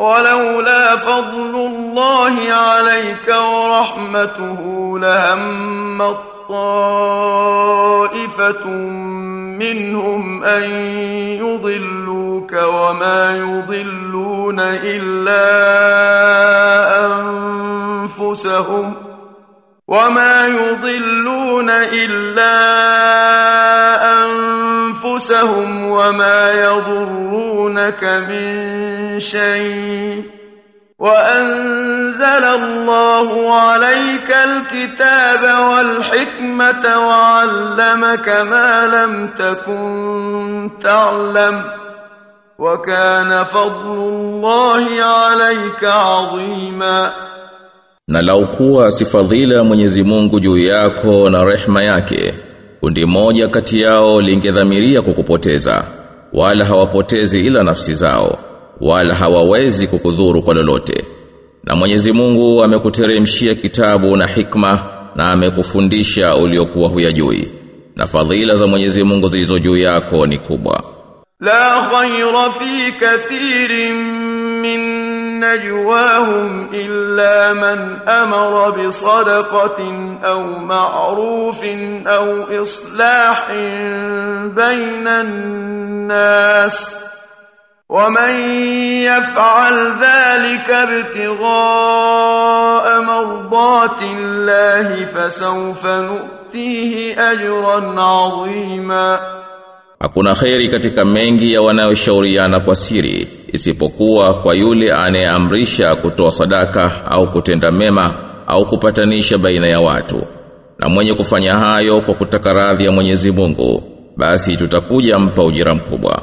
ولولا فضل الله عليك ورحمته لهم طائفة منهم أن يضلوك وما يضلون إلا أنفسهم وما يضلون إلا أنفسهم وما يضرونك من شيء. وأنزل الله عليك الكتاب والحكمة وعلمك ما لم تكن تعلم. وكان فضل الله عليك عظيما. Na lau kuwa si fadhila Mwenyezi Mungu juu yako na rehma yake, kundi moja kati yao lingedhamiria kukupoteza wala hawapotezi ila nafsi zao wala hawawezi kukudhuru kwa lolote. Na Mwenyezi Mungu amekuteremshia kitabu na hikma na amekufundisha uliokuwa huyajui. Na fadhila za Mwenyezi Mungu zilizo juu yako ni kubwa. La khayra fi kathirin min نجواهم إلا من أمر بصدقة أو معروف أو إصلاح بين الناس ومن يفعل ذلك ابتغاء مرضات الله فسوف نؤتيه أجرا عظيما. Hakuna kheri katika mengi ya wanayoshauriana kwa siri. Isipokuwa kwa yule anayeamrisha kutoa sadaka au kutenda mema au kupatanisha baina ya watu. Na mwenye kufanya hayo kwa kutaka radhi ya Mwenyezi Mungu, basi tutakuja mpa ujira mkubwa.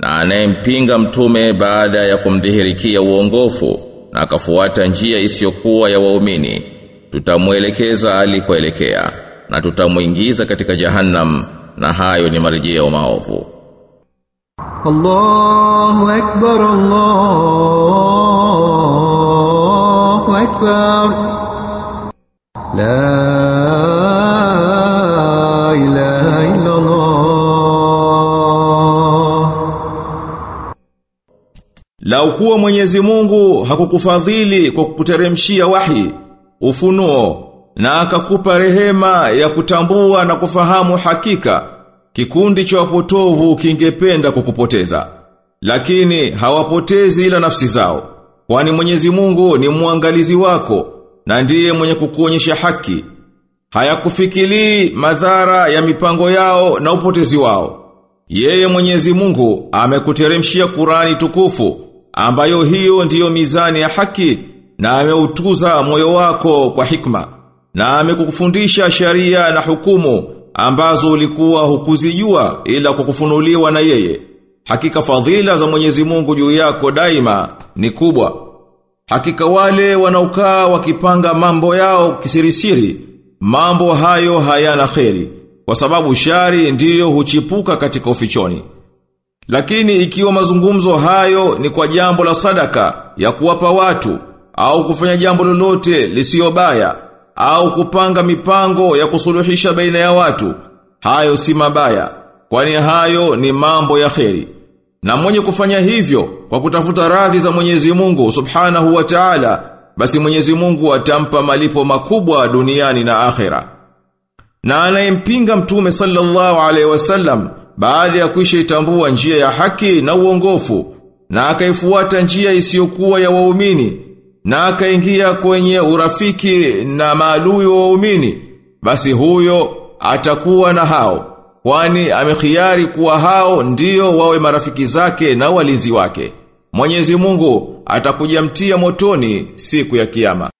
na anayempinga mtume baada ya kumdhihirikia uongofu na akafuata njia isiyokuwa ya waumini tutamwelekeza alikoelekea na tutamuingiza katika jahannam na hayo ni marejeo maovu. Allahu akbar Allahu akbar. La ilaha illa Allah Lau kuwa Mwenyezi Mungu hakukufadhili kwa kukuteremshia wahi, ufunuo na akakupa rehema ya kutambua na kufahamu hakika, kikundi cha wapotovu kingependa kukupoteza. Lakini hawapotezi ila nafsi zao, kwani Mwenyezi Mungu ni mwangalizi wako na ndiye mwenye kukuonyesha haki. Hayakufikiri madhara ya mipango yao na upotezi wao. Yeye Mwenyezi Mungu amekuteremshia Kurani tukufu ambayo hiyo ndiyo mizani ya haki na ameutuza moyo wako kwa hikma na amekukufundisha sharia na hukumu ambazo ulikuwa hukuzijua ila kwa kufunuliwa na yeye. Hakika fadhila za Mwenyezi Mungu juu yako daima ni kubwa. Hakika wale wanaokaa wakipanga mambo yao kisirisiri, mambo hayo hayana kheri, kwa sababu shari ndiyo huchipuka katika ufichoni. Lakini ikiwa mazungumzo hayo ni kwa jambo la sadaka ya kuwapa watu, au kufanya jambo lolote lisiyobaya au kupanga mipango ya kusuluhisha baina ya watu, hayo si mabaya, kwani hayo ni mambo ya kheri. Na mwenye kufanya hivyo kwa kutafuta radhi za Mwenyezi Mungu Subhanahu wa Ta'ala, basi Mwenyezi Mungu atampa malipo makubwa duniani na akhera. Na anayempinga Mtume sallallahu alaihi wasallam baada ya kuisha itambua njia ya haki na uongofu na akaifuata njia isiyokuwa ya waumini na akaingia kwenye urafiki na maalui wa waumini basi huyo atakuwa na hao kwani amekhiari kuwa hao ndiyo wawe marafiki zake na walinzi wake. Mwenyezi Mungu atakujamtia motoni siku ya kiyama